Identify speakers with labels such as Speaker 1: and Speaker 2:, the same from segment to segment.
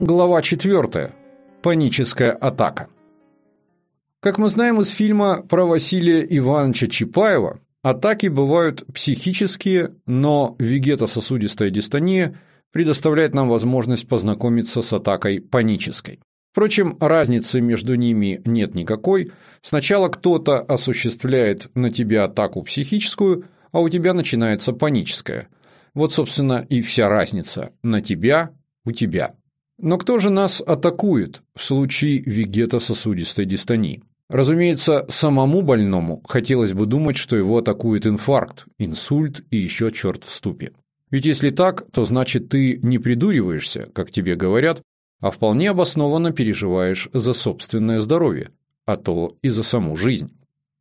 Speaker 1: Глава 4. Паническая атака. Как мы знаем из фильма про Василия Ивановича Чапаева, атаки бывают психические, но вегетососудистая дистония предоставляет нам возможность познакомиться с атакой панической. Впрочем, разницы между ними нет никакой. Сначала кто-то осуществляет на тебя атаку психическую, а у тебя начинается паническая. Вот, собственно, и вся разница на тебя, у тебя. Но кто же нас атакует в случае вегетососудистой дистонии? Разумеется, самому больному хотелось бы думать, что его атакует инфаркт, инсульт и еще черт в ступе. Ведь если так, то значит ты не придуриваешься, как тебе говорят, а вполне обоснованно переживаешь за собственное здоровье, а то и за саму жизнь.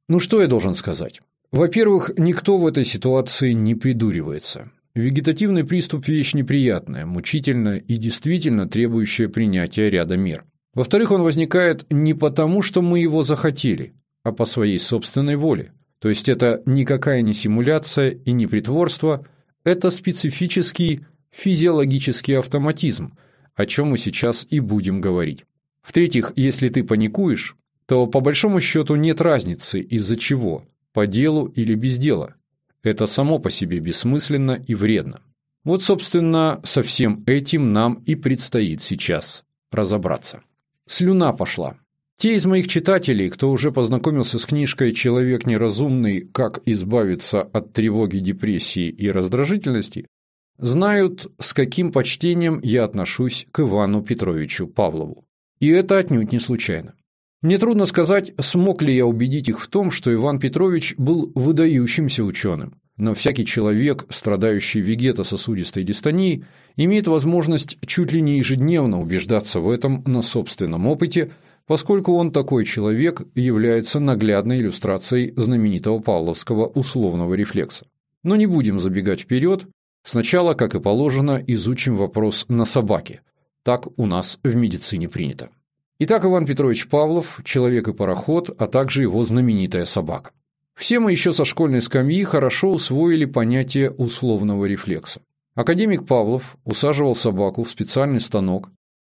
Speaker 1: Ну что я должен сказать? Во-первых, никто в этой ситуации не придуривается. Вегетативный приступ – вещь неприятная, мучительная и действительно требующая принятия ряда мер. Во-вторых, он возникает не потому, что мы его захотели, а по своей собственной воле. То есть это никакая не симуляция и не притворство, это специфический физиологический автоматизм, о чем мы сейчас и будем говорить. В-третьих, если ты паникуешь, то по большому счету нет разницы из-за чего, по делу или без дела. Это само по себе бессмысленно и вредно. Вот, собственно, со всем этим нам и предстоит сейчас разобраться. Слюна пошла. Те из моих читателей, кто уже познакомился с книжкой «Человек неразумный. Как избавиться от тревоги, депрессии и раздражительности», знают, с каким почтением я отношусь к Ивану Петровичу Павлову. И это отнюдь не случайно. Мне трудно сказать, смог ли я убедить их в том, что Иван Петрович был выдающимся ученым. Но всякий человек, страдающий вегетососудистой дистонией, имеет возможность чуть ли не ежедневно убеждаться в этом на собственном опыте, поскольку он такой человек является наглядной иллюстрацией знаменитого павловского условного рефлекса. Но не будем забегать вперед, сначала, как и положено, изучим вопрос на собаке. Так у нас в медицине принято. Итак, Иван Петрович Павлов, человек и пароход, а также его знаменитая собака. Все мы еще со школьной скамьи хорошо усвоили понятие условного рефлекса. Академик Павлов усаживал собаку в специальный станок,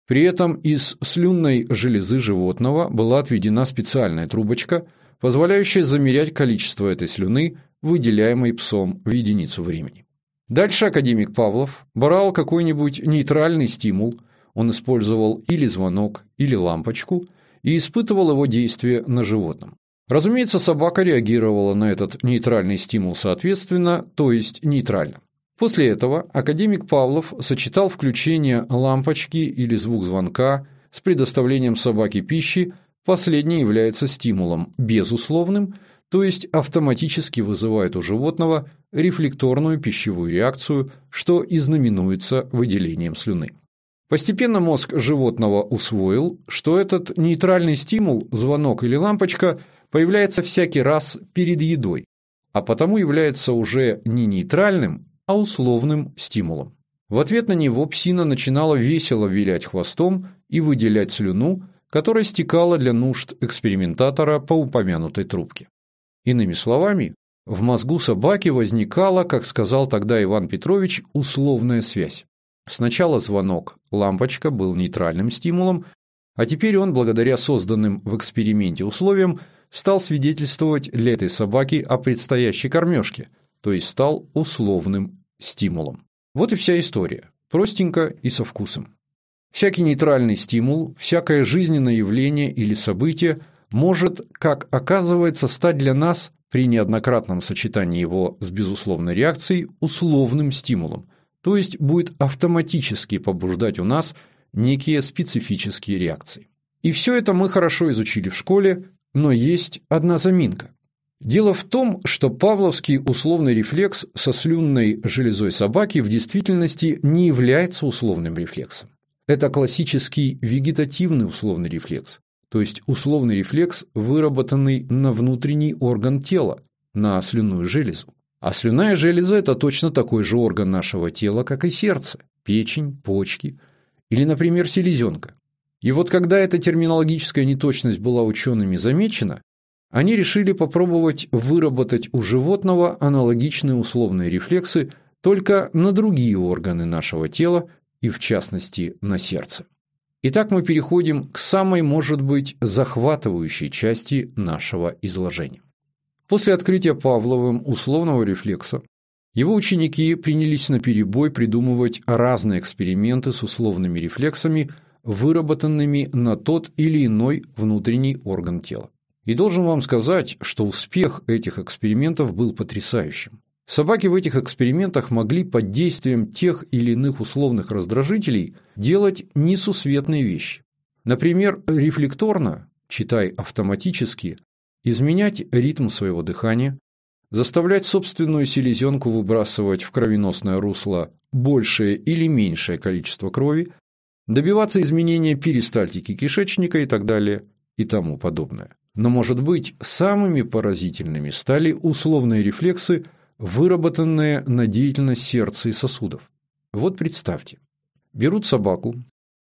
Speaker 1: при этом из слюнной железы животного была отведена специальная трубочка, позволяющая замерять количество этой слюны, выделяемой псом в единицу времени. Дальше академик Павлов брал какой-нибудь нейтральный стимул – он использовал или звонок, или лампочку и испытывал его действие на животном. Разумеется, собака реагировала на этот нейтральный стимул соответственно, то есть нейтрально. После этого академик Павлов сочетал включение лампочки или звук звонка с предоставлением собаке пищи, последний является стимулом безусловным, то есть автоматически вызывает у животного рефлекторную пищевую реакцию, что и знаменуется выделением слюны. Постепенно мозг животного усвоил, что этот нейтральный стимул, звонок или лампочка, появляется всякий раз перед едой, а потому является уже не нейтральным, а условным стимулом. В ответ на него псина начинала весело вилять хвостом и выделять слюну, которая стекала для нужд экспериментатора по упомянутой трубке. Иными словами, в мозгу собаки возникала, как сказал тогда Иван Петрович, условная связь. Сначала звонок, лампочка был нейтральным стимулом, а теперь он, благодаря созданным в эксперименте условиям, стал свидетельствовать для этой собаки о предстоящей кормежке, то есть стал условным стимулом. Вот и вся история, простенько и со вкусом. Всякий нейтральный стимул, всякое жизненное явление или событие может, как оказывается, стать для нас при неоднократном сочетании его с безусловной реакцией условным стимулом – то есть будет автоматически побуждать у нас некие специфические реакции. И все это мы хорошо изучили в школе, но есть одна заминка. Дело в том, что павловский условный рефлекс со слюнной железой собаки в действительности не является условным рефлексом. Это классический вегетативный условный рефлекс, то есть условный рефлекс, выработанный на внутренний орган тела, на слюнную железу. А слюнная железа – это точно такой же орган нашего тела, как и сердце, печень, почки или, например, селезенка. И вот когда эта терминологическая неточность была учеными замечена, они решили попробовать выработать у животного аналогичные условные рефлексы только на другие органы нашего тела и, в частности, на сердце. Итак, мы переходим к самой, может быть, захватывающей части нашего изложения. После открытия Павловым условного рефлекса его ученики принялись на перебой придумывать разные эксперименты с условными рефлексами, выработанными на тот или иной внутренний орган тела. И должен вам сказать, что успех этих экспериментов был потрясающим. Собаки в этих экспериментах могли под действием тех или иных условных раздражителей делать несусветные вещи. Например, рефлекторно, читай автоматически, изменять ритм своего дыхания, заставлять собственную селезенку выбрасывать в кровеносное русло большее или меньшее количество крови, добиваться изменения перистальтики кишечника и так далее и тому подобное. Но, может быть, самыми поразительными стали условные рефлексы – выработанные на деятельность сердца и сосудов. Вот представьте, берут собаку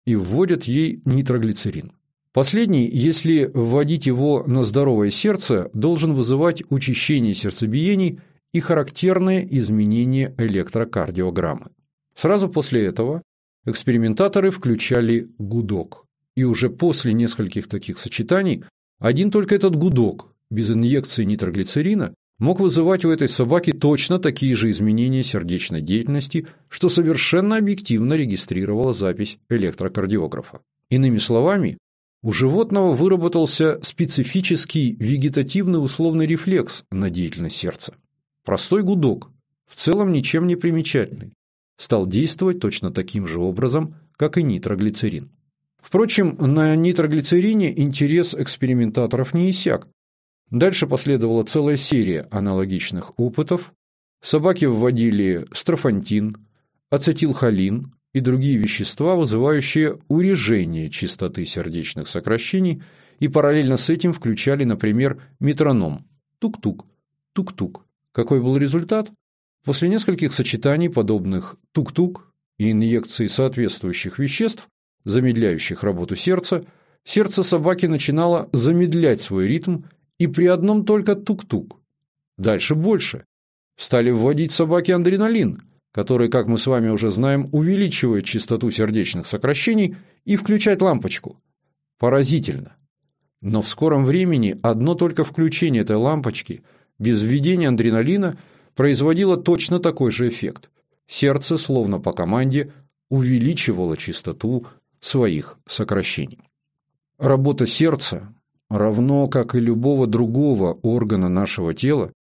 Speaker 1: и вводят ей нитроглицерин. Последний, если вводить его на здоровое сердце, должен вызывать учащение сердцебиений и характерные изменения электрокардиограммы. Сразу после этого экспериментаторы включали гудок. И уже после нескольких таких сочетаний один только этот гудок без инъекции нитроглицерина мог вызывать у этой собаки точно такие же изменения сердечной деятельности, что совершенно объективно регистрировала запись электрокардиографа. Иными словами, у животного выработался специфический вегетативный условный рефлекс на деятельность сердца. Простой гудок, в целом ничем не примечательный, стал действовать точно таким же образом, как и нитроглицерин. Впрочем, на нитроглицерине интерес экспериментаторов не иссяк, Дальше последовала целая серия аналогичных опытов. Собаки вводили строфантин, ацетилхолин и другие вещества, вызывающие урежение частоты сердечных сокращений, и параллельно с этим включали, например, метроном – тук-тук, тук-тук. Какой был результат? После нескольких сочетаний подобных тук-тук и инъекции соответствующих веществ, замедляющих работу сердца, сердце собаки начинало замедлять свой ритм и при одном только тук-тук. Дальше больше. Стали вводить собаке адреналин, который, как мы с вами уже знаем, увеличивает частоту сердечных сокращений и включать лампочку. Поразительно. Но в скором времени одно только включение этой лампочки без введения адреналина производило точно такой же эффект. Сердце, словно по команде, увеличивало частоту своих сокращений. Работа сердца равно как и любого другого органа нашего тела,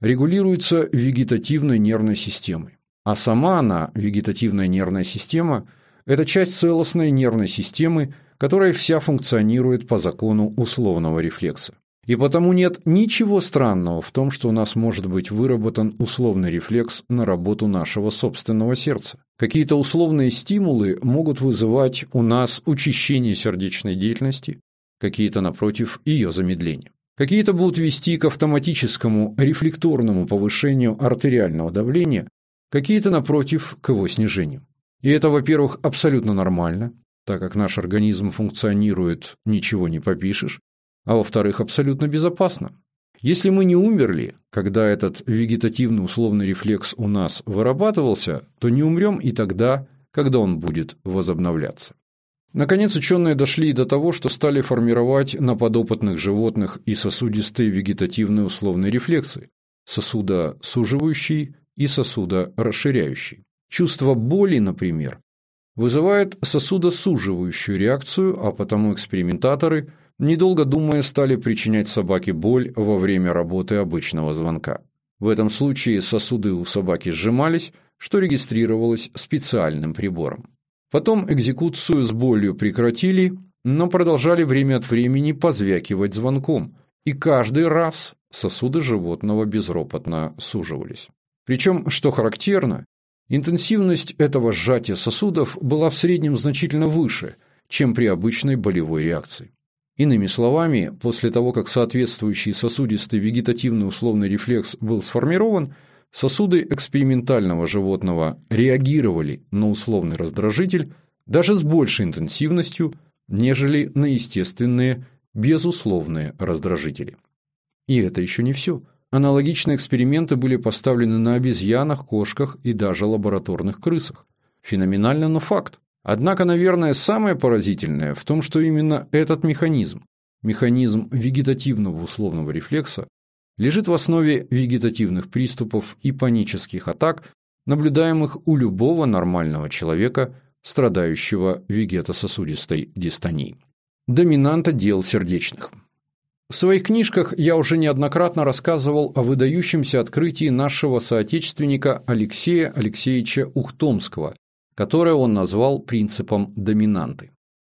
Speaker 1: регулируется вегетативной нервной системой. А сама она, вегетативная нервная система, это часть целостной нервной системы, которая вся функционирует по закону условного рефлекса. И потому нет ничего странного в том, что у нас может быть выработан условный рефлекс на работу нашего собственного сердца. Какие-то условные стимулы могут вызывать у нас учащение сердечной деятельности, какие-то, напротив, ее замедление. Какие-то будут вести к автоматическому рефлекторному повышению артериального давления, какие-то, напротив, к его снижению. И это, во-первых, абсолютно нормально, так как наш организм функционирует, ничего не попишешь, а во-вторых, абсолютно безопасно. Если мы не умерли, когда этот вегетативный условный рефлекс у нас вырабатывался, то не умрем и тогда, когда он будет возобновляться. Наконец, ученые дошли до того, что стали формировать на подопытных животных и сосудистые вегетативные условные рефлексы – сосудосуживающий и сосудорасширяющий. Чувство боли, например, вызывает сосудосуживающую реакцию, а потому экспериментаторы, недолго думая, стали причинять собаке боль во время работы обычного звонка. В этом случае сосуды у собаки сжимались, что регистрировалось специальным прибором. Потом экзекуцию с болью прекратили, но продолжали время от времени позвякивать звонком, и каждый раз сосуды животного безропотно суживались. Причем, что характерно, интенсивность этого сжатия сосудов была в среднем значительно выше, чем при обычной болевой реакции. Иными словами, после того, как соответствующий сосудистый вегетативный условный рефлекс был сформирован, Сосуды экспериментального животного реагировали на условный раздражитель даже с большей интенсивностью, нежели на естественные, безусловные раздражители. И это еще не все. Аналогичные эксперименты были поставлены на обезьянах, кошках и даже лабораторных крысах. Феноменально, но факт. Однако, наверное, самое поразительное в том, что именно этот механизм, механизм вегетативного условного рефлекса, лежит в основе вегетативных приступов и панических атак, наблюдаемых у любого нормального человека, страдающего вегетососудистой дистонией. Доминанта дел сердечных. В своих книжках я уже неоднократно рассказывал о выдающемся открытии нашего соотечественника Алексея Алексеевича Ухтомского, которое он назвал принципом доминанты.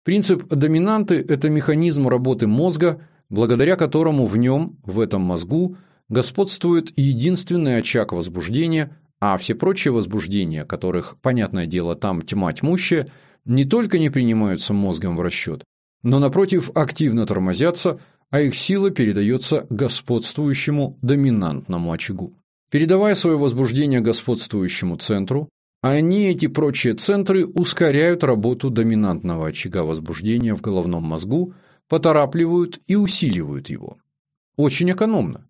Speaker 1: Принцип доминанты – это механизм работы мозга, благодаря которому в нем, в этом мозгу, господствует единственный очаг возбуждения, а все прочие возбуждения, которых, понятное дело, там тьма тьмущая, не только не принимаются мозгом в расчет, но, напротив, активно тормозятся, а их сила передается господствующему доминантному очагу. Передавая свое возбуждение господствующему центру, они, эти прочие центры, ускоряют работу доминантного очага возбуждения в головном мозгу, поторапливают и усиливают его. Очень экономно.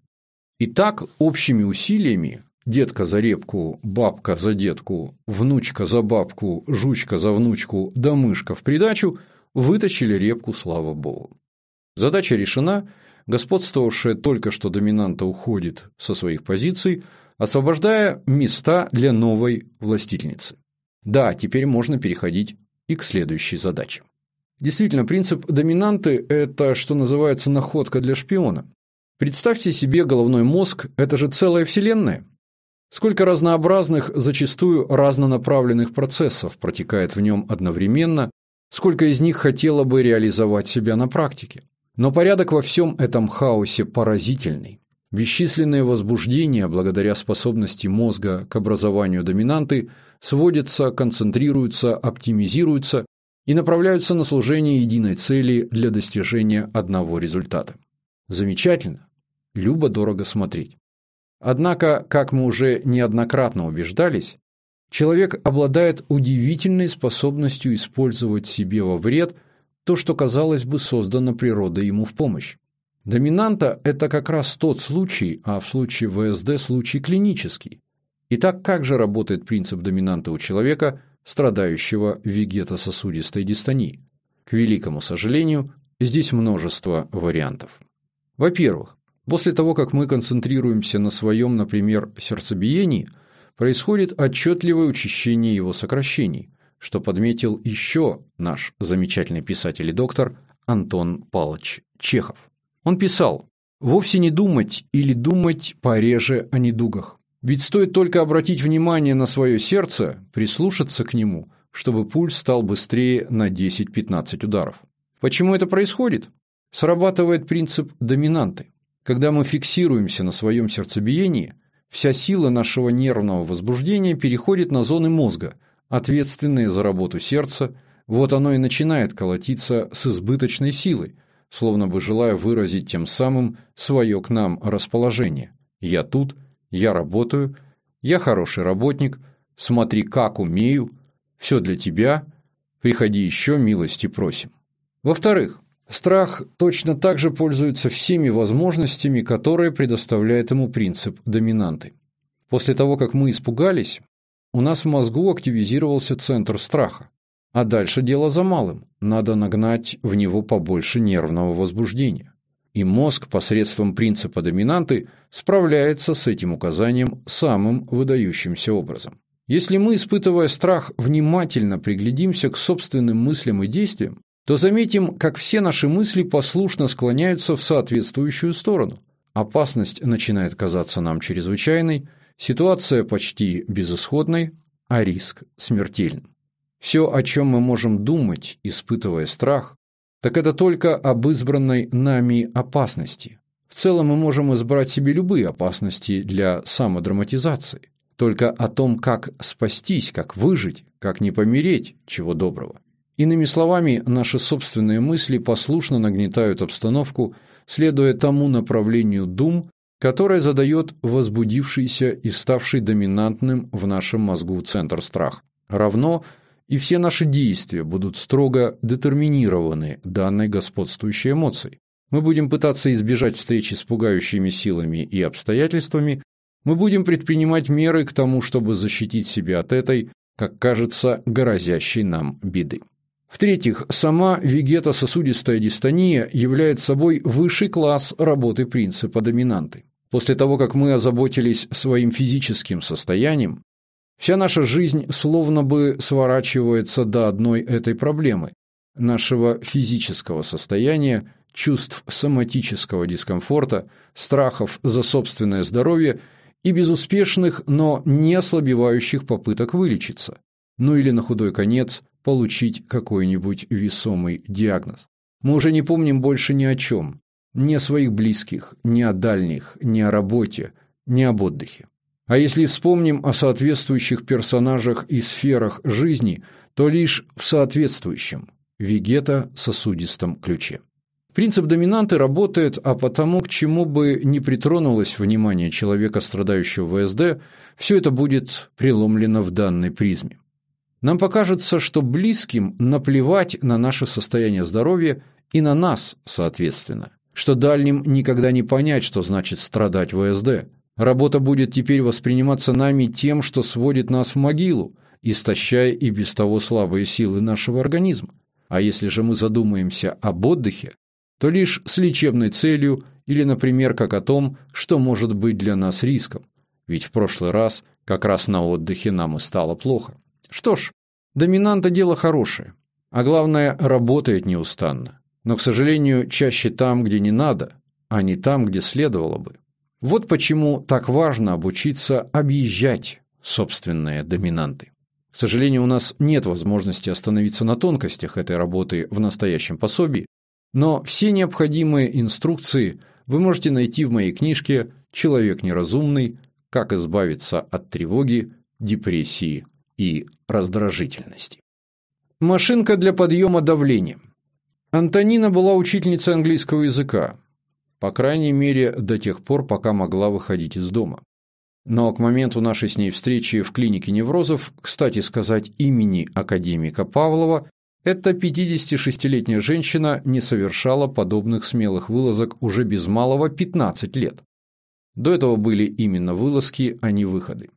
Speaker 1: Итак, общими усилиями детка за репку, бабка за детку, внучка за бабку, жучка за внучку, да мышка в придачу вытащили репку, слава богу. Задача решена, господствовавшая только что доминанта уходит со своих позиций – освобождая места для новой властительницы. Да, теперь можно переходить и к следующей задаче. Действительно, принцип доминанты – это, что называется, находка для шпиона. Представьте себе головной мозг – это же целая вселенная. Сколько разнообразных, зачастую разнонаправленных процессов протекает в нем одновременно, сколько из них хотело бы реализовать себя на практике. Но порядок во всем этом хаосе поразительный. Бесчисленные возбуждения, благодаря способности мозга к образованию доминанты, сводятся, концентрируются, оптимизируются и направляются на служение единой цели для достижения одного результата. Замечательно. Любо-дорого смотреть. Однако, как мы уже неоднократно убеждались, человек обладает удивительной способностью использовать себе во вред то, что, казалось бы, создано природой ему в помощь. Доминанта – это как раз тот случай, а в случае ВСД – случай клинический. Итак, как же работает принцип доминанта у человека, страдающего вегетососудистой дистонией? К великому сожалению, здесь множество вариантов. Во-первых, после того, как мы концентрируемся на своем, например, сердцебиении, происходит отчетливое учащение его сокращений, что подметил еще наш замечательный писатель и доктор Антон Павлович Чехов. Он писал, «Вовсе не думать или думать пореже о недугах. Ведь стоит только обратить внимание на свое сердце, прислушаться к нему, чтобы пульс стал быстрее на 10-15 ударов. Почему это происходит? Срабатывает принцип доминанты. Когда мы фиксируемся на своем сердцебиении, вся сила нашего нервного возбуждения переходит на зоны мозга, ответственные за работу сердца, вот оно и начинает колотиться с избыточной силой, словно бы желая выразить тем самым свое к нам расположение. «Я тут, я работаю, я хороший работник, смотри, как умею, все для тебя, приходи еще, милости просим». Во-вторых, страх точно так же пользуется всеми возможностями, которые предоставляет ему принцип доминанты. После того, как мы испугались, у нас в мозгу активизировался центр страха. А дальше дело за малым. Надо нагнать в него побольше нервного возбуждения. И мозг посредством принципа доминанты справляется с этим указанием самым выдающимся образом. Если мы, испытывая страх, внимательно приглядимся к собственным мыслям и действиям, то заметим, как все наши мысли послушно склоняются в соответствующую сторону. Опасность начинает казаться нам чрезвычайной, ситуация почти безысходной, а риск смертельным. Все, о чем мы можем думать, испытывая страх, так это только об избранной нами опасности. В целом мы можем избрать себе любые опасности для самодраматизации, только о том, как спастись, как выжить, как не помереть, чего доброго. Иными словами, наши собственные мысли послушно нагнетают обстановку, следуя тому направлению дум, которое задает возбудившийся и ставший доминантным в нашем мозгу центр страх, равно – и все наши действия будут строго детерминированы данной господствующей эмоцией. Мы будем пытаться избежать встречи с пугающими силами и обстоятельствами, мы будем предпринимать меры к тому, чтобы защитить себя от этой, как кажется, грозящей нам беды. В-третьих, сама вегетососудистая дистония является собой высший класс работы принципа доминанты. После того, как мы озаботились своим физическим состоянием, вся наша жизнь словно бы сворачивается до одной этой проблемы – нашего физического состояния, чувств соматического дискомфорта, страхов за собственное здоровье и безуспешных, но не ослабевающих попыток вылечиться. Ну или на худой конец получить какой-нибудь весомый диагноз. Мы уже не помним больше ни о чем. Ни о своих близких, ни о дальних, ни о работе, ни об отдыхе. А если вспомним о соответствующих персонажах и сферах жизни, то лишь в соответствующем – вегето-сосудистом ключе. Принцип доминанты работает, а потому, к чему бы ни притронулось внимание человека, страдающего ВСД, все это будет преломлено в данной призме. Нам покажется, что близким наплевать на наше состояние здоровья и на нас, соответственно. Что дальним никогда не понять, что значит страдать ВСД. Работа будет теперь восприниматься нами тем, что сводит нас в могилу, истощая и без того слабые силы нашего организма. А если же мы задумаемся об отдыхе, то лишь с лечебной целью или, например, как о том, что может быть для нас риском. Ведь в прошлый раз как раз на отдыхе нам и стало плохо. Что ж, доминанта дело хорошее, а главное, работает неустанно. Но, к сожалению, чаще там, где не надо, а не там, где следовало бы. Вот почему так важно обучиться объезжать собственные доминанты. К сожалению, у нас нет возможности остановиться на тонкостях этой работы в настоящем пособии, но все необходимые инструкции вы можете найти в моей книжке «Человек неразумный. Как избавиться от тревоги, депрессии и раздражительности. Машинка для подъема давления. Антонина была учительницей английского языка, по крайней мере, до тех пор, пока могла выходить из дома. Но к моменту нашей с ней встречи в клинике неврозов, кстати сказать, имени академика Павлова, эта 56-летняя женщина не совершала подобных смелых вылазок уже без малого 15 лет. До этого были именно вылазки, а не выходы.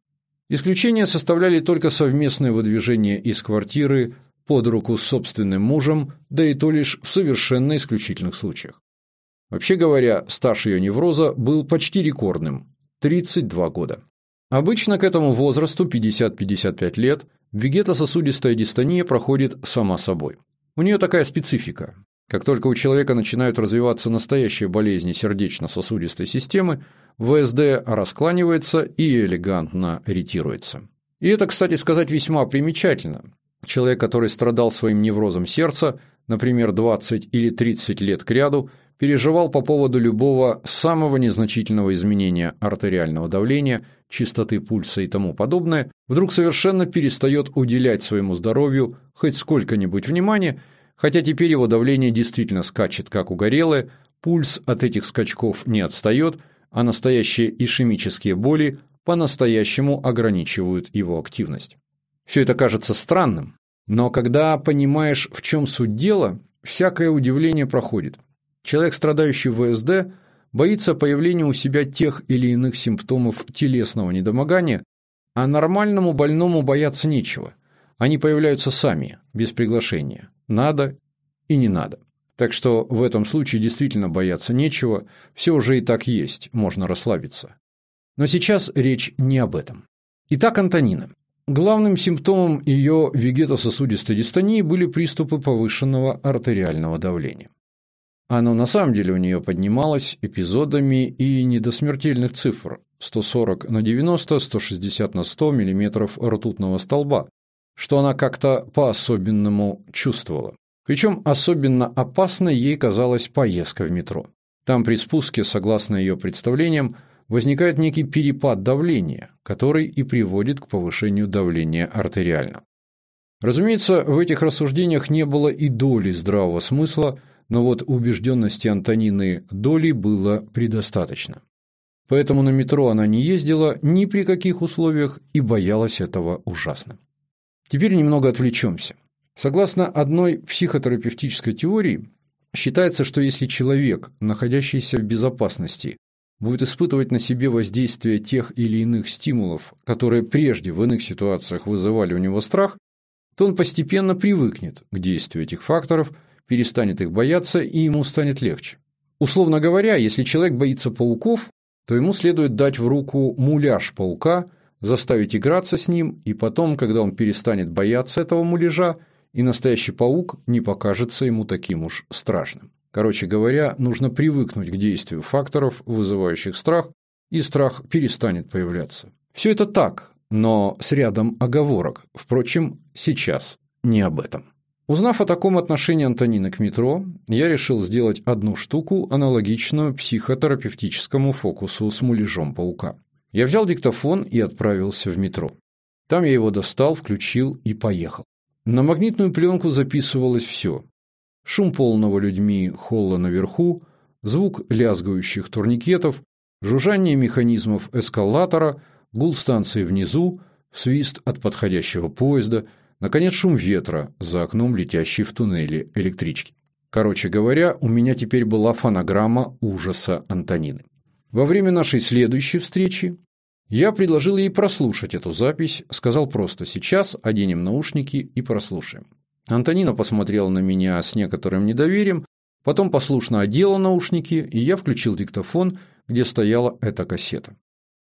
Speaker 1: Исключение составляли только совместное выдвижение из квартиры под руку с собственным мужем, да и то лишь в совершенно исключительных случаях. Вообще говоря, стаж ее невроза был почти рекордным – 32 года. Обычно к этому возрасту 50-55 лет вегетососудистая дистония проходит сама собой. У нее такая специфика. Как только у человека начинают развиваться настоящие болезни сердечно-сосудистой системы, ВСД раскланивается и элегантно ретируется. И это, кстати сказать, весьма примечательно. Человек, который страдал своим неврозом сердца, например, 20 или 30 лет кряду, переживал по поводу любого самого незначительного изменения артериального давления, частоты пульса и тому подобное, вдруг совершенно перестает уделять своему здоровью хоть сколько-нибудь внимания, хотя теперь его давление действительно скачет как угорелое, пульс от этих скачков не отстает – а настоящие ишемические боли по-настоящему ограничивают его активность. Все это кажется странным, но когда понимаешь, в чем суть дела, всякое удивление проходит. Человек, страдающий ВСД, боится появления у себя тех или иных симптомов телесного недомогания, а нормальному больному бояться нечего. Они появляются сами, без приглашения. Надо и не надо. Так что в этом случае действительно бояться нечего, все уже и так есть, можно расслабиться. Но сейчас речь не об этом. Итак, Антонина. Главным симптомом ее вегетососудистой дистонии были приступы повышенного артериального давления. Оно на самом деле у нее поднималось эпизодами и не до смертельных цифр 140 на 90, 160 на 100 мм ртутного столба, что она как-то по-особенному чувствовала. Причем особенно опасной ей казалась поездка в метро. Там при спуске, согласно ее представлениям, возникает некий перепад давления, который и приводит к повышению давления артериально. Разумеется, в этих рассуждениях не было и доли здравого смысла, но вот убежденности Антонины доли было предостаточно. Поэтому на метро она не ездила ни при каких условиях и боялась этого ужасно. Теперь немного отвлечемся. Согласно одной психотерапевтической теории, считается, что если человек, находящийся в безопасности, будет испытывать на себе воздействие тех или иных стимулов, которые прежде в иных ситуациях вызывали у него страх, то он постепенно привыкнет к действию этих факторов, перестанет их бояться и ему станет легче. Условно говоря, если человек боится пауков, то ему следует дать в руку муляж паука, заставить играться с ним, и потом, когда он перестанет бояться этого муляжа, и настоящий паук не покажется ему таким уж страшным. Короче говоря, нужно привыкнуть к действию факторов, вызывающих страх, и страх перестанет появляться. Все это так, но с рядом оговорок. Впрочем, сейчас не об этом. Узнав о таком отношении Антонины к метро, я решил сделать одну штуку, аналогичную психотерапевтическому фокусу с муляжом паука. Я взял диктофон и отправился в метро. Там я его достал, включил и поехал. На магнитную пленку записывалось все. Шум полного людьми холла наверху, звук лязгающих турникетов, жужжание механизмов эскалатора, гул станции внизу, свист от подходящего поезда, наконец шум ветра за окном летящей в туннеле электрички. Короче говоря, у меня теперь была фонограмма ужаса Антонины. Во время нашей следующей встречи я предложил ей прослушать эту запись, сказал просто «сейчас оденем наушники и прослушаем». Антонина посмотрела на меня с некоторым недоверием, потом послушно одела наушники, и я включил диктофон, где стояла эта кассета.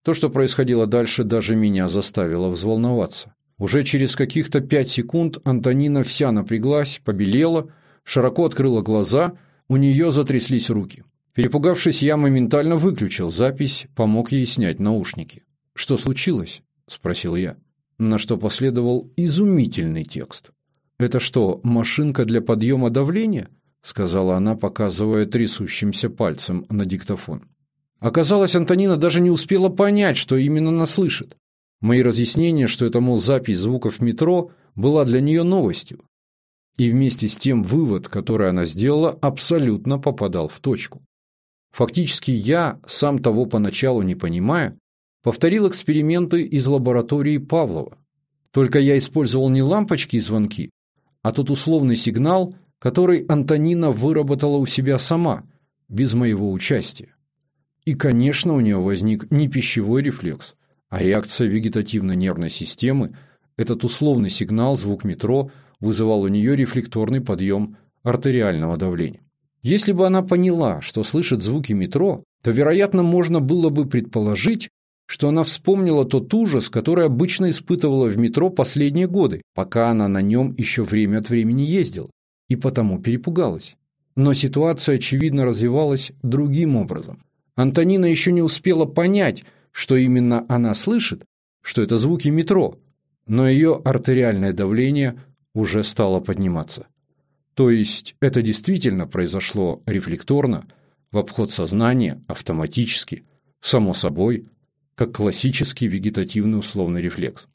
Speaker 1: То, что происходило дальше, даже меня заставило взволноваться. Уже через каких-то пять секунд Антонина вся напряглась, побелела, широко открыла глаза, у нее затряслись руки. Перепугавшись, я моментально выключил запись, помог ей снять наушники. «Что случилось?» – спросил я. На что последовал изумительный текст. «Это что, машинка для подъема давления?» – сказала она, показывая трясущимся пальцем на диктофон. Оказалось, Антонина даже не успела понять, что именно она слышит. Мои разъяснения, что это, мол, запись звуков метро, была для нее новостью. И вместе с тем вывод, который она сделала, абсолютно попадал в точку. Фактически я, сам того поначалу не понимая, Повторил эксперименты из лаборатории Павлова. Только я использовал не лампочки и звонки, а тот условный сигнал, который Антонина выработала у себя сама, без моего участия. И, конечно, у нее возник не пищевой рефлекс, а реакция вегетативной нервной системы. Этот условный сигнал, звук метро, вызывал у нее рефлекторный подъем артериального давления. Если бы она поняла, что слышит звуки метро, то, вероятно, можно было бы предположить, что она вспомнила тот ужас, который обычно испытывала в метро последние годы, пока она на нем еще время от времени ездила, и потому перепугалась. Но ситуация, очевидно, развивалась другим образом. Антонина еще не успела понять, что именно она слышит, что это звуки метро, но ее артериальное давление уже стало подниматься. То есть это действительно произошло рефлекторно, в обход сознания, автоматически, само собой, как классический вегетативный условный рефлекс.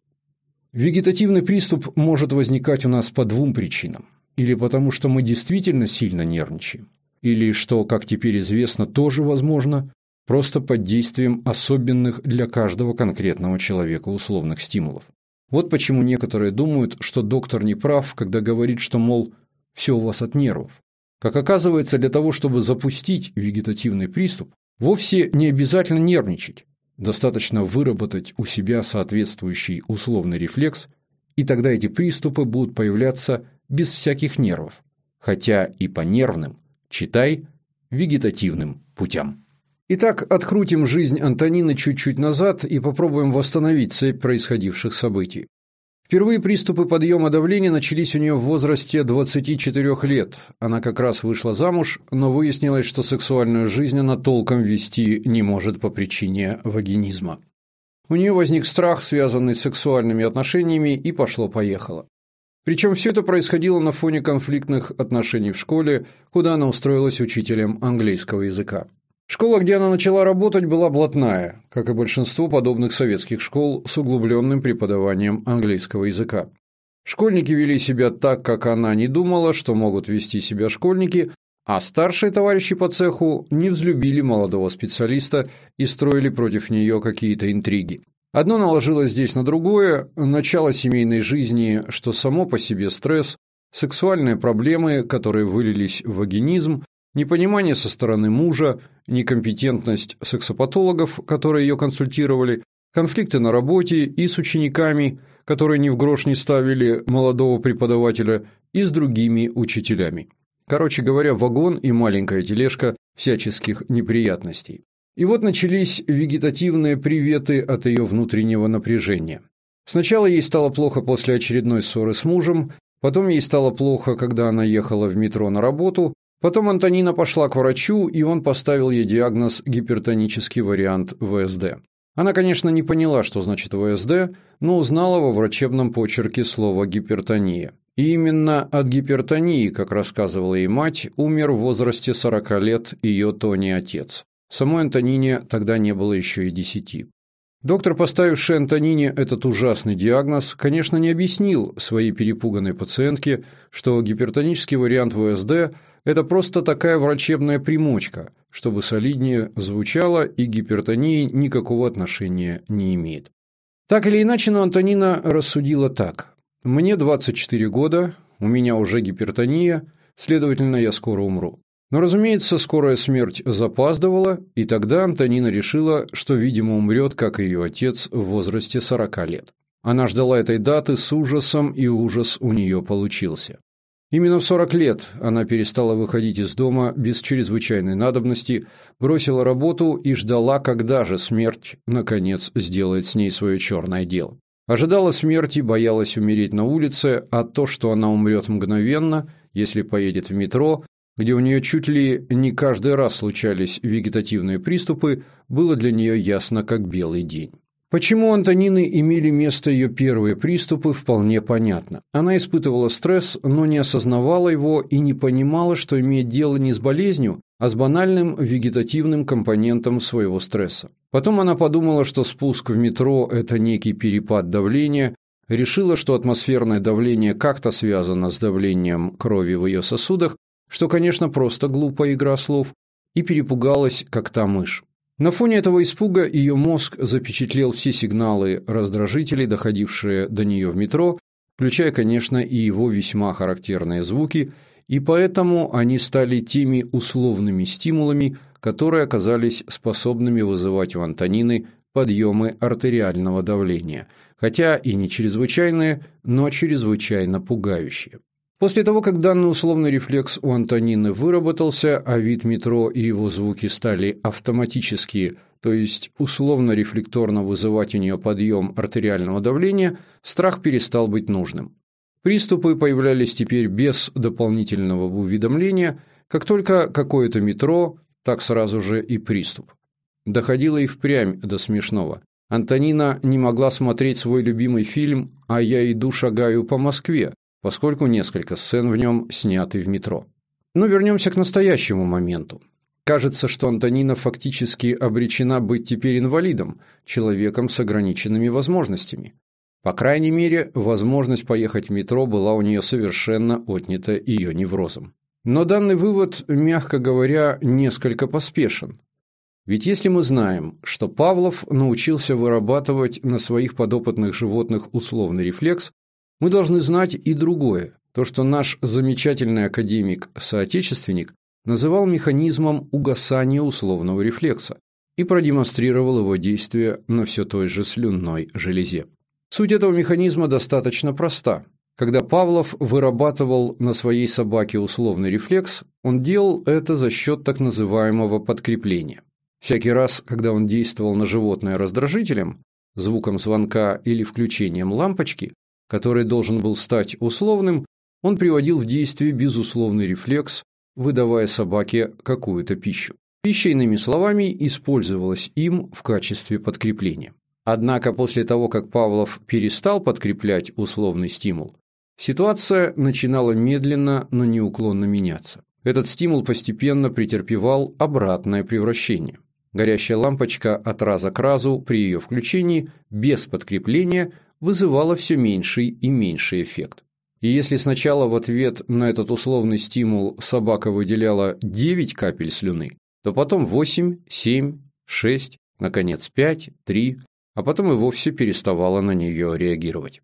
Speaker 1: Вегетативный приступ может возникать у нас по двум причинам. Или потому, что мы действительно сильно нервничаем, или, что, как теперь известно, тоже возможно, просто под действием особенных для каждого конкретного человека условных стимулов. Вот почему некоторые думают, что доктор не прав, когда говорит, что, мол, все у вас от нервов. Как оказывается, для того, чтобы запустить вегетативный приступ, вовсе не обязательно нервничать. Достаточно выработать у себя соответствующий условный рефлекс, и тогда эти приступы будут появляться без всяких нервов, хотя и по нервным, читай, вегетативным путям. Итак, открутим жизнь Антонины чуть-чуть назад и попробуем восстановить цепь происходивших событий. Впервые приступы подъема давления начались у нее в возрасте 24 лет. Она как раз вышла замуж, но выяснилось, что сексуальную жизнь она толком вести не может по причине вагинизма. У нее возник страх, связанный с сексуальными отношениями, и пошло-поехало. Причем все это происходило на фоне конфликтных отношений в школе, куда она устроилась учителем английского языка. Школа, где она начала работать, была блатная, как и большинство подобных советских школ с углубленным преподаванием английского языка. Школьники вели себя так, как она не думала, что могут вести себя школьники, а старшие товарищи по цеху не взлюбили молодого специалиста и строили против нее какие-то интриги. Одно наложилось здесь на другое – начало семейной жизни, что само по себе стресс, сексуальные проблемы, которые вылились в вагинизм, Непонимание со стороны мужа, некомпетентность сексопатологов, которые ее консультировали, конфликты на работе и с учениками, которые ни в грош не ставили молодого преподавателя, и с другими учителями. Короче говоря, вагон и маленькая тележка всяческих неприятностей. И вот начались вегетативные приветы от ее внутреннего напряжения. Сначала ей стало плохо после очередной ссоры с мужем, потом ей стало плохо, когда она ехала в метро на работу, потом Антонина пошла к врачу, и он поставил ей диагноз гипертонический вариант ВСД. Она, конечно, не поняла, что значит ВСД, но узнала во врачебном почерке слово «гипертония». И именно от гипертонии, как рассказывала ей мать, умер в возрасте 40 лет ее Тони отец. Самой Антонине тогда не было еще и десяти. Доктор, поставивший Антонине этот ужасный диагноз, конечно, не объяснил своей перепуганной пациентке, что гипертонический вариант ВСД – это просто такая врачебная примочка, чтобы солиднее звучало и гипертонии никакого отношения не имеет. Так или иначе, но Антонина рассудила так. «Мне 24 года, у меня уже гипертония, следовательно, я скоро умру. Но, разумеется, скорая смерть запаздывала, и тогда Антонина решила, что, видимо, умрет, как и ее отец, в возрасте 40 лет. Она ждала этой даты с ужасом, и ужас у нее получился. Именно в 40 лет она перестала выходить из дома без чрезвычайной надобности, бросила работу и ждала, когда же смерть, наконец, сделает с ней свое черное дело. Ожидала смерти, боялась умереть на улице, а то, что она умрет мгновенно, если поедет в метро, где у нее чуть ли не каждый раз случались вегетативные приступы, было для нее ясно как белый день. Почему Антонины имели место ее первые приступы, вполне понятно. Она испытывала стресс, но не осознавала его и не понимала, что имеет дело не с болезнью, а с банальным вегетативным компонентом своего стресса. Потом она подумала, что спуск в метро – это некий перепад давления, решила, что атмосферное давление как-то связано с давлением крови в ее сосудах, что, конечно, просто глупая игра слов, и перепугалась, как та мышь. На фоне этого испуга ее мозг запечатлел все сигналы раздражителей, доходившие до нее в метро, включая, конечно, и его весьма характерные звуки, и поэтому они стали теми условными стимулами, которые оказались способными вызывать у Антонины подъемы артериального давления, хотя и не чрезвычайные, но чрезвычайно пугающие. После того, как данный условный рефлекс у Антонины выработался, а вид метро и его звуки стали автоматические, то есть условно-рефлекторно вызывать у нее подъем артериального давления, страх перестал быть нужным. Приступы появлялись теперь без дополнительного уведомления, как только какое-то метро, так сразу же и приступ. Доходило и впрямь до смешного. Антонина не могла смотреть свой любимый фильм «А я иду шагаю по Москве», поскольку несколько сцен в нем сняты в метро. Но вернемся к настоящему моменту. Кажется, что Антонина фактически обречена быть теперь инвалидом, человеком с ограниченными возможностями. По крайней мере, возможность поехать в метро была у нее совершенно отнята ее неврозом. Но данный вывод, мягко говоря, несколько поспешен. Ведь если мы знаем, что Павлов научился вырабатывать на своих подопытных животных условный рефлекс, мы должны знать и другое, то, что наш замечательный академик-соотечественник называл механизмом угасания условного рефлекса и продемонстрировал его действие на все той же слюнной железе. Суть этого механизма достаточно проста. Когда Павлов вырабатывал на своей собаке условный рефлекс, он делал это за счет так называемого подкрепления. Всякий раз, когда он действовал на животное раздражителем, звуком звонка или включением лампочки, который должен был стать условным, он приводил в действие безусловный рефлекс, выдавая собаке какую-то пищу. Пища, иными словами, использовалась им в качестве подкрепления. Однако после того, как Павлов перестал подкреплять условный стимул, ситуация начинала медленно, но неуклонно меняться. Этот стимул постепенно претерпевал обратное превращение. Горящая лампочка от раза к разу при ее включении без подкрепления – вызывало все меньший и меньший эффект. И если сначала в ответ на этот условный стимул собака выделяла 9 капель слюны, то потом 8, 7, 6, наконец 5, 3, а потом и вовсе переставала на нее реагировать.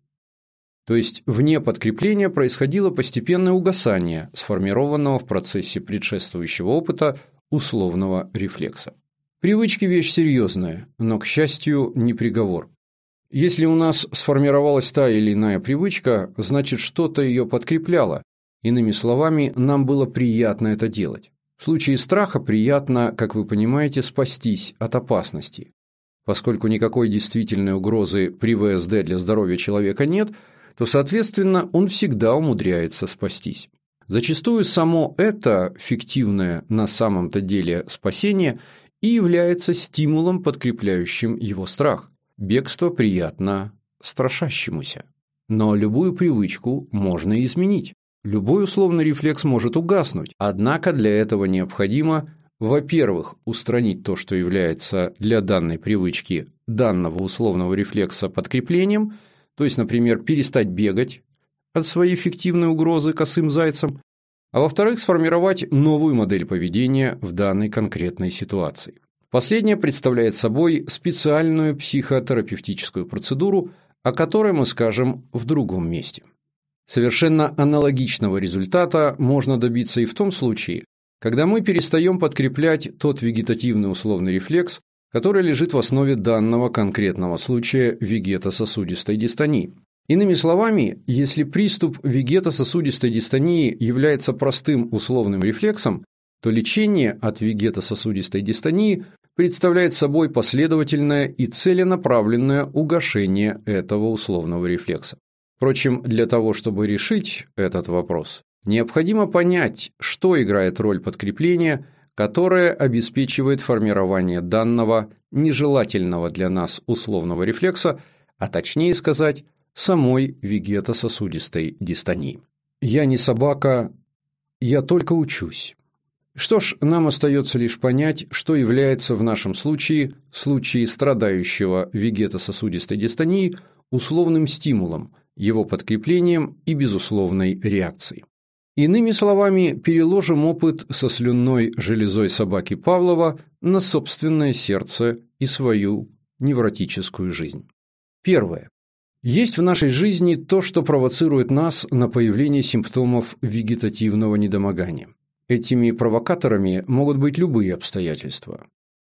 Speaker 1: То есть вне подкрепления происходило постепенное угасание сформированного в процессе предшествующего опыта условного рефлекса. Привычки – вещь серьезная, но, к счастью, не приговор. Если у нас сформировалась та или иная привычка, значит, что-то ее подкрепляло. Иными словами, нам было приятно это делать. В случае страха приятно, как вы понимаете, спастись от опасности. Поскольку никакой действительной угрозы при ВСД для здоровья человека нет, то, соответственно, он всегда умудряется спастись. Зачастую само это фиктивное на самом-то деле спасение и является стимулом, подкрепляющим его страх. Бегство приятно страшащемуся. Но любую привычку можно изменить. Любой условный рефлекс может угаснуть, однако для этого необходимо, во-первых, устранить то, что является для данной привычки данного условного рефлекса подкреплением, то есть, например, перестать бегать от своей эффективной угрозы косым зайцем, а во-вторых, сформировать новую модель поведения в данной конкретной ситуации. Последнее представляет собой специальную психотерапевтическую процедуру, о которой мы скажем в другом месте. Совершенно аналогичного результата можно добиться и в том случае, когда мы перестаем подкреплять тот вегетативный условный рефлекс, который лежит в основе данного конкретного случая вегетососудистой дистонии. Иными словами, если приступ вегетососудистой дистонии является простым условным рефлексом, то лечение от вегетососудистой дистонии представляет собой последовательное и целенаправленное угошение этого условного рефлекса. Впрочем, для того, чтобы решить этот вопрос, необходимо понять, что играет роль подкрепления, которое обеспечивает формирование данного нежелательного для нас условного рефлекса, а точнее сказать, самой вегетососудистой дистонии. Я не собака, я только учусь. Что ж, нам остается лишь понять, что является в нашем случае, случае страдающего вегетососудистой дистонии, условным стимулом – его подкреплением и безусловной реакцией. Иными словами, переложим опыт со слюнной железой собаки Павлова на собственное сердце и свою невротическую жизнь. Первое. Есть в нашей жизни то, что провоцирует нас на появление симптомов вегетативного недомогания. Этими провокаторами могут быть любые обстоятельства.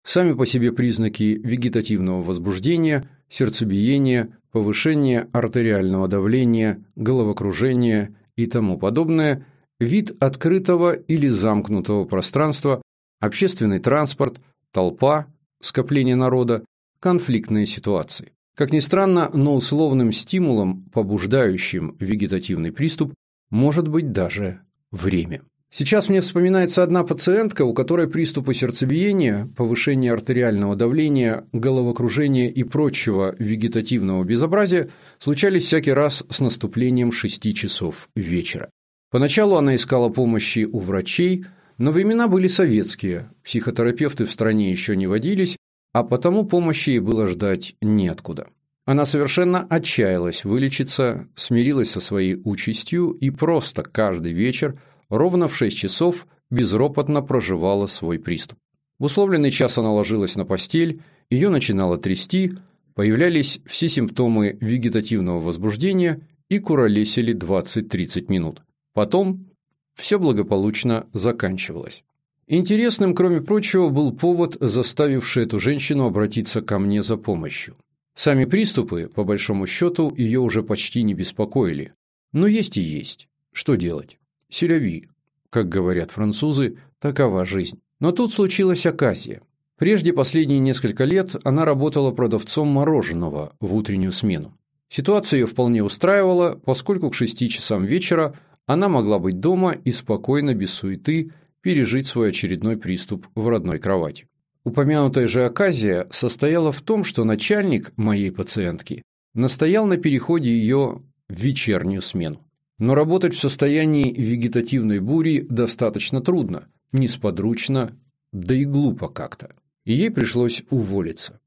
Speaker 1: Сами по себе признаки вегетативного возбуждения, сердцебиения, повышение артериального давления, головокружение и тому подобное, вид открытого или замкнутого пространства, общественный транспорт, толпа, скопление народа, конфликтные ситуации. Как ни странно, но условным стимулом, побуждающим вегетативный приступ, может быть даже время. Сейчас мне вспоминается одна пациентка, у которой приступы сердцебиения, повышение артериального давления, головокружения и прочего вегетативного безобразия случались всякий раз с наступлением 6 часов вечера. Поначалу она искала помощи у врачей, но времена были советские, психотерапевты в стране еще не водились, а потому помощи ей было ждать неоткуда. Она совершенно отчаялась вылечиться, смирилась со своей участью и просто каждый вечер – ровно в 6 часов безропотно проживала свой приступ. В условленный час она ложилась на постель, ее начинало трясти, появлялись все симптомы вегетативного возбуждения и куролесили 20-30 минут. Потом все благополучно заканчивалось. Интересным, кроме прочего, был повод, заставивший эту женщину обратиться ко мне за помощью. Сами приступы, по большому счету, ее уже почти не беспокоили. Но есть и есть. Что делать? Селяви. Как говорят французы, такова жизнь. Но тут случилась оказия. Прежде последние несколько лет она работала продавцом мороженого в утреннюю смену. Ситуация ее вполне устраивала, поскольку к шести часам вечера она могла быть дома и спокойно, без суеты, пережить свой очередной приступ в родной кровати. Упомянутая же оказия состояла в том, что начальник моей пациентки настоял на переходе ее в вечернюю смену. Но работать в состоянии вегетативной бури достаточно трудно, несподручно, да и глупо как-то. И ей пришлось уволиться.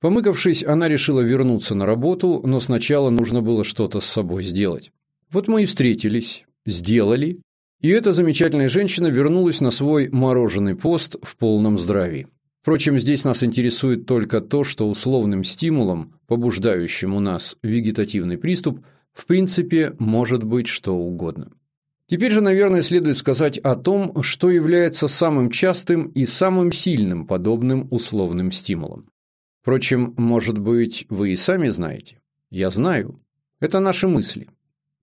Speaker 1: Помыкавшись, она решила вернуться на работу, но сначала нужно было что-то с собой сделать. Вот мы и встретились, сделали, и эта замечательная женщина вернулась на свой мороженый пост в полном здравии. Впрочем, здесь нас интересует только то, что условным стимулом, побуждающим у нас вегетативный приступ, в принципе, может быть что угодно. Теперь же, наверное, следует сказать о том, что является самым частым и самым сильным подобным условным стимулом. Впрочем, может быть, вы и сами знаете. Я знаю. Это наши мысли.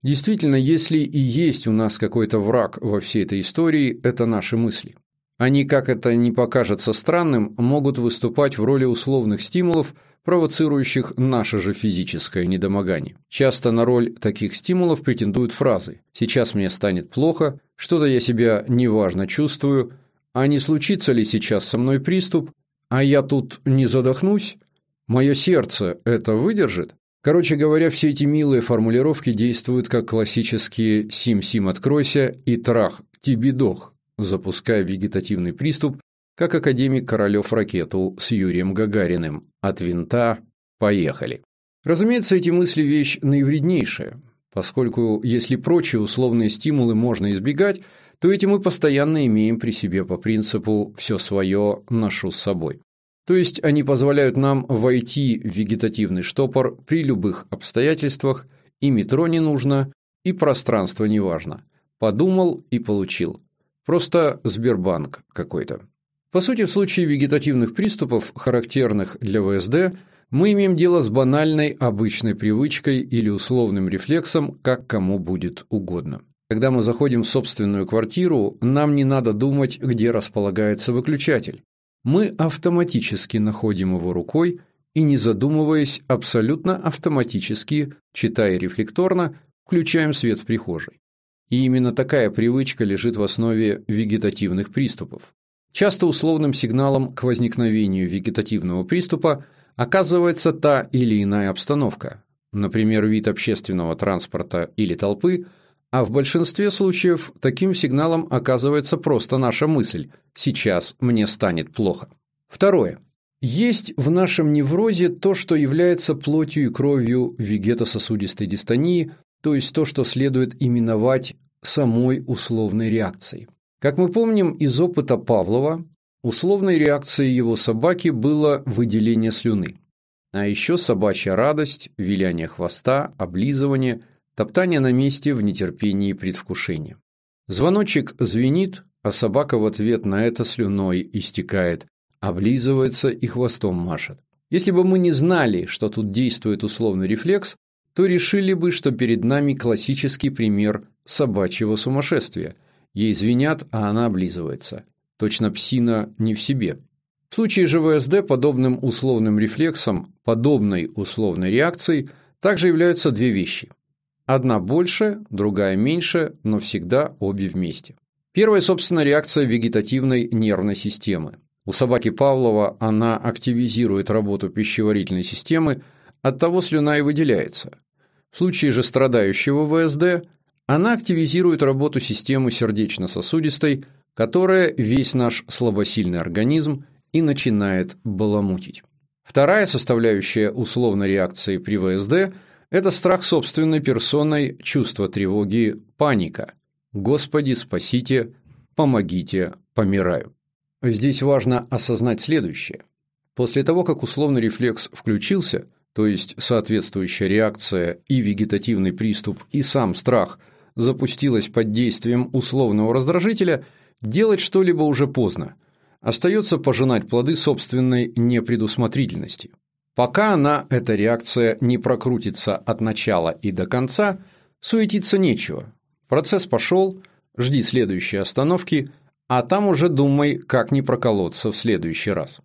Speaker 1: Действительно, если и есть у нас какой-то враг во всей этой истории, это наши мысли. Они, как это не покажется странным, могут выступать в роли условных стимулов – провоцирующих наше же физическое недомогание. Часто на роль таких стимулов претендуют фразы «сейчас мне станет плохо», «что-то я себя неважно чувствую», «а не случится ли сейчас со мной приступ», «а я тут не задохнусь», «мое сердце это выдержит». Короче говоря, все эти милые формулировки действуют как классические «сим-сим откройся» и «трах, тибидох», запуская вегетативный приступ как академик Королёв ракету с Юрием Гагариным. От винта поехали. Разумеется, эти мысли вещь наивреднейшая, поскольку если прочие условные стимулы можно избегать, то эти мы постоянно имеем при себе по принципу «все свое ношу с собой». То есть они позволяют нам войти в вегетативный штопор при любых обстоятельствах, и метро не нужно, и пространство не важно. Подумал и получил. Просто Сбербанк какой-то. По сути, в случае вегетативных приступов, характерных для ВСД, мы имеем дело с банальной обычной привычкой или условным рефлексом, как кому будет угодно. Когда мы заходим в собственную квартиру, нам не надо думать, где располагается выключатель. Мы автоматически находим его рукой и, не задумываясь, абсолютно автоматически, читая рефлекторно, включаем свет в прихожей. И именно такая привычка лежит в основе вегетативных приступов. Часто условным сигналом к возникновению вегетативного приступа оказывается та или иная обстановка, например, вид общественного транспорта или толпы, а в большинстве случаев таким сигналом оказывается просто наша мысль «сейчас мне станет плохо». Второе. Есть в нашем неврозе то, что является плотью и кровью вегетососудистой дистонии, то есть то, что следует именовать самой условной реакцией. Как мы помним из опыта Павлова, условной реакцией его собаки было выделение слюны. А еще собачья радость, виляние хвоста, облизывание, топтание на месте в нетерпении предвкушения. Звоночек звенит, а собака в ответ на это слюной истекает, облизывается и хвостом машет. Если бы мы не знали, что тут действует условный рефлекс, то решили бы, что перед нами классический пример собачьего сумасшествия – Ей звенят, а она облизывается. Точно псина не в себе. В случае же ВСД подобным условным рефлексом, подобной условной реакцией также являются две вещи. Одна больше, другая меньше, но всегда обе вместе. Первая, собственно, реакция вегетативной нервной системы. У собаки Павлова она активизирует работу пищеварительной системы, оттого слюна и выделяется. В случае же страдающего ВСД она активизирует работу системы сердечно-сосудистой, которая весь наш слабосильный организм и начинает баламутить. Вторая составляющая условной реакции при ВСД – это страх собственной персоной, чувство тревоги, паника. «Господи, спасите, помогите, помираю». Здесь важно осознать следующее. После того, как условный рефлекс включился, то есть соответствующая реакция и вегетативный приступ, и сам страх – запустилась под действием условного раздражителя, делать что-либо уже поздно. Остается пожинать плоды собственной непредусмотрительности. Пока она, эта реакция, не прокрутится от начала и до конца, суетиться нечего. Процесс пошел, жди следующей остановки, а там уже думай, как не проколоться в следующий раз.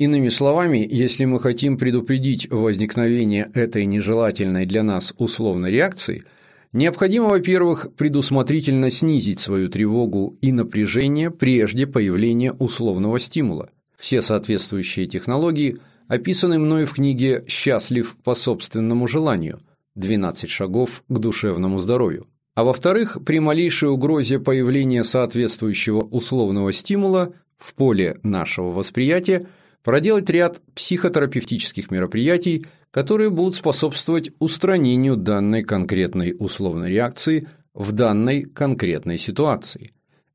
Speaker 1: Иными словами, если мы хотим предупредить возникновение этой нежелательной для нас условной реакции – Необходимо, во-первых, предусмотрительно снизить свою тревогу и напряжение прежде появления условного стимула. Все соответствующие технологии описаны мной в книге «Счастлив по собственному желанию. 12 шагов к душевному здоровью». А во-вторых, при малейшей угрозе появления соответствующего условного стимула в поле нашего восприятия проделать ряд психотерапевтических мероприятий – которые будут способствовать устранению данной конкретной условной реакции в данной конкретной ситуации.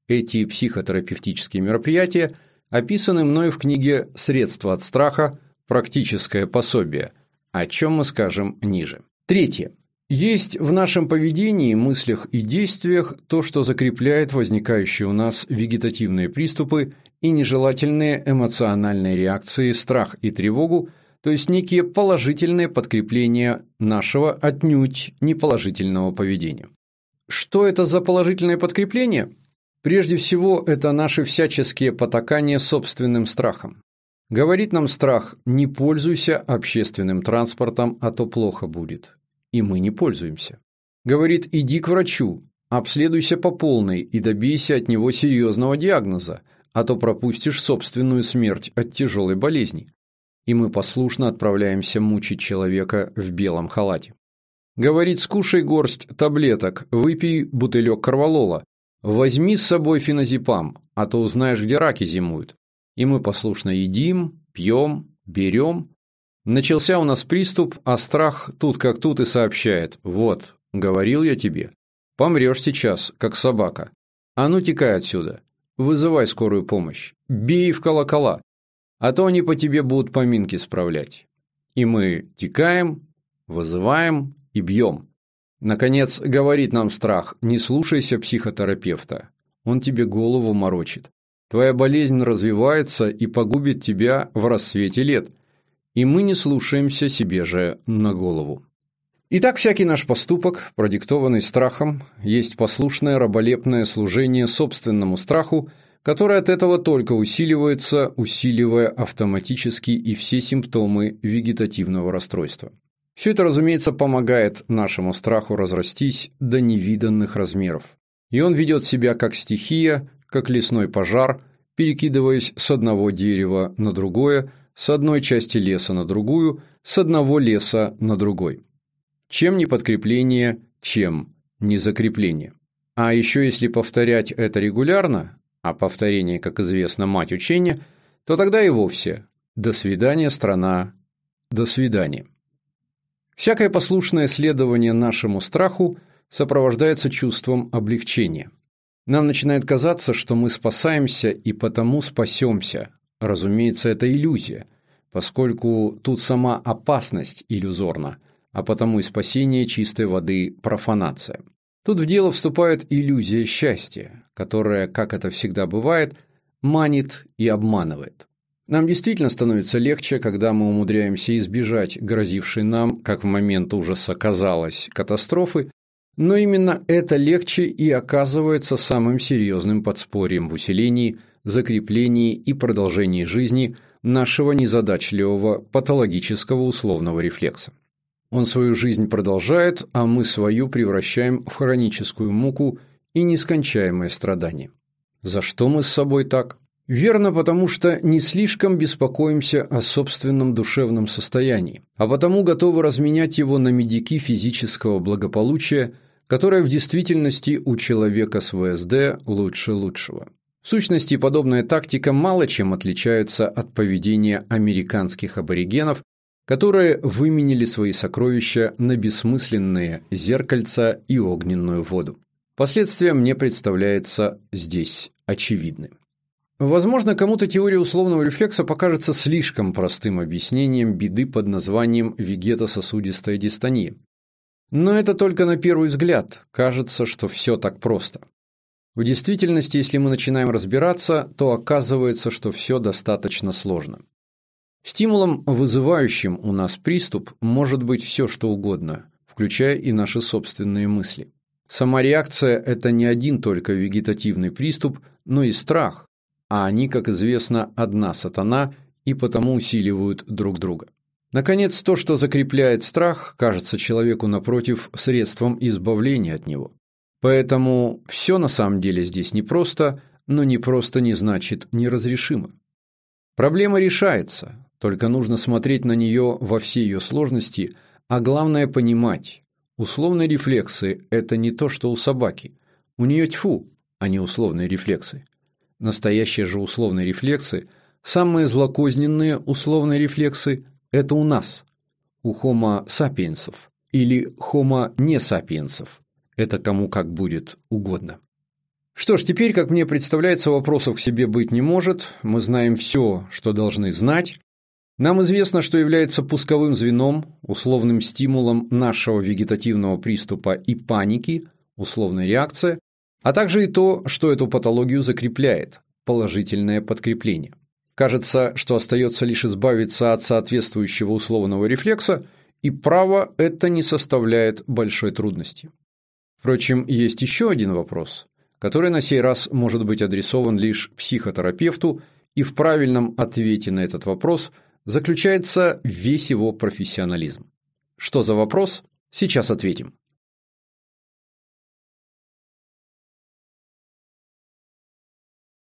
Speaker 1: Эти психотерапевтические мероприятия описаны мной в книге «Средства от страха. Практическое пособие», о чем мы скажем ниже. Третье. Есть в нашем поведении, мыслях и действиях то, что закрепляет возникающие у нас вегетативные приступы и нежелательные эмоциональные реакции, страх и тревогу, то есть некие положительные подкрепления нашего отнюдь неположительного поведения. Что это за положительное подкрепление? Прежде всего, это наши всяческие потакания собственным страхом. Говорит нам страх «не пользуйся общественным транспортом, а то плохо будет». И мы не пользуемся. Говорит «иди к врачу, обследуйся по полной и добейся от него серьезного диагноза, а то пропустишь собственную смерть от тяжелой болезни». И мы послушно отправляемся мучить человека в белом халате. Говорит «скушай горсть таблеток, выпей бутылек корвалола, возьми с собой феназепам, а то узнаешь, где раки зимуют». И мы послушно едим, пьем, берем. Начался у нас приступ, а страх тут как тут и сообщает. Вот, говорил я тебе. Помрешь сейчас, как собака. А ну текай отсюда. Вызывай скорую помощь. Бей в колокола. А то они по тебе будут поминки справлять. И мы текаем, вызываем и бьем. Наконец, говорит нам страх, не слушайся психотерапевта. Он тебе голову морочит. Твоя болезнь развивается и погубит тебя в рассвете лет. И мы не слушаемся себе же на голову. Итак, всякий наш поступок, продиктованный страхом, есть послушное раболепное служение собственному страху, которое от этого только усиливается, усиливая автоматически и все симптомы вегетативного расстройства. Все это, разумеется, помогает нашему страху разрастись до невиданных размеров. И он ведет себя как стихия, как лесной пожар, перекидываясь с одного дерева на другое, с одной части леса на другую, с одного леса на другой. Чем не подкрепление, чем не закрепление. А еще если повторять это регулярно, а повторение, как известно, мать учения, то тогда и вовсе «до свидания, страна, до свидания». Всякое послушное следование нашему страху сопровождается чувством облегчения. Нам начинает казаться, что мы спасаемся и потому спасемся. Разумеется, это иллюзия, поскольку тут сама опасность иллюзорна, а потому и спасение чистой воды – профанация. Тут в дело вступает иллюзия счастья, которая, как это всегда бывает, манит и обманывает. Нам действительно становится легче, когда мы умудряемся избежать грозившей нам, как в момент ужаса казалось, катастрофы, но именно это легче и оказывается самым серьезным подспорьем в усилении, закреплении и продолжении жизни нашего незадачливого патологического условного рефлекса. Он свою жизнь продолжает, а мы свою превращаем в хроническую муку и нескончаемое страдание. За что мы с собой так? Верно, потому что не слишком беспокоимся о собственном душевном состоянии, а потому готовы разменять его на медики физического благополучия – которая в действительности у человека с ВСД лучше лучшего. В сущности, подобная тактика мало чем отличается от поведения американских аборигенов, которые выменили свои сокровища на бессмысленные зеркальца и огненную воду. Последствия мне представляется здесь очевидны. Возможно, кому-то теория условного рефлекса покажется слишком простым объяснением беды под названием вегетососудистая дистония. Но это только на первый взгляд. Кажется, что все так просто. В действительности, если мы начинаем разбираться, то оказывается, что все достаточно сложно. Стимулом, вызывающим у нас приступ, может быть все, что угодно, включая и наши собственные мысли. Сама реакция – это не один только вегетативный приступ, но и страх, а они, как известно, одна сатана и потому усиливают друг друга. Наконец, то, что закрепляет страх, кажется человеку, напротив, средством избавления от него. Поэтому все на самом деле здесь непросто, но непросто не значит неразрешимо. Проблема решается, только нужно смотреть на нее во всей ее сложности, а главное понимать, условные рефлексы – это не то, что у собаки. У нее тьфу, а не условные рефлексы. Настоящие же условные рефлексы, самые злокозненные условные рефлексы – это у нас, у хомо сапиенсов или хомо не сапиенсов. Это кому как будет угодно. Что ж, теперь, как мне представляется, вопросов к себе быть не может. Мы знаем все, что должны знать. Нам известно, что является пусковым звеном, условным стимулом нашего вегетативного приступа и паники, условная реакция, а также и то, что эту патологию закрепляет, положительное подкрепление. Кажется, что остается лишь избавиться от соответствующего условного рефлекса, и право это не составляет большой трудности. Впрочем, есть еще один вопрос, который на сей раз может быть адресован лишь психотерапевту, и в правильном ответе на этот вопрос – заключается весь его профессионализм. Что за вопрос? Сейчас ответим.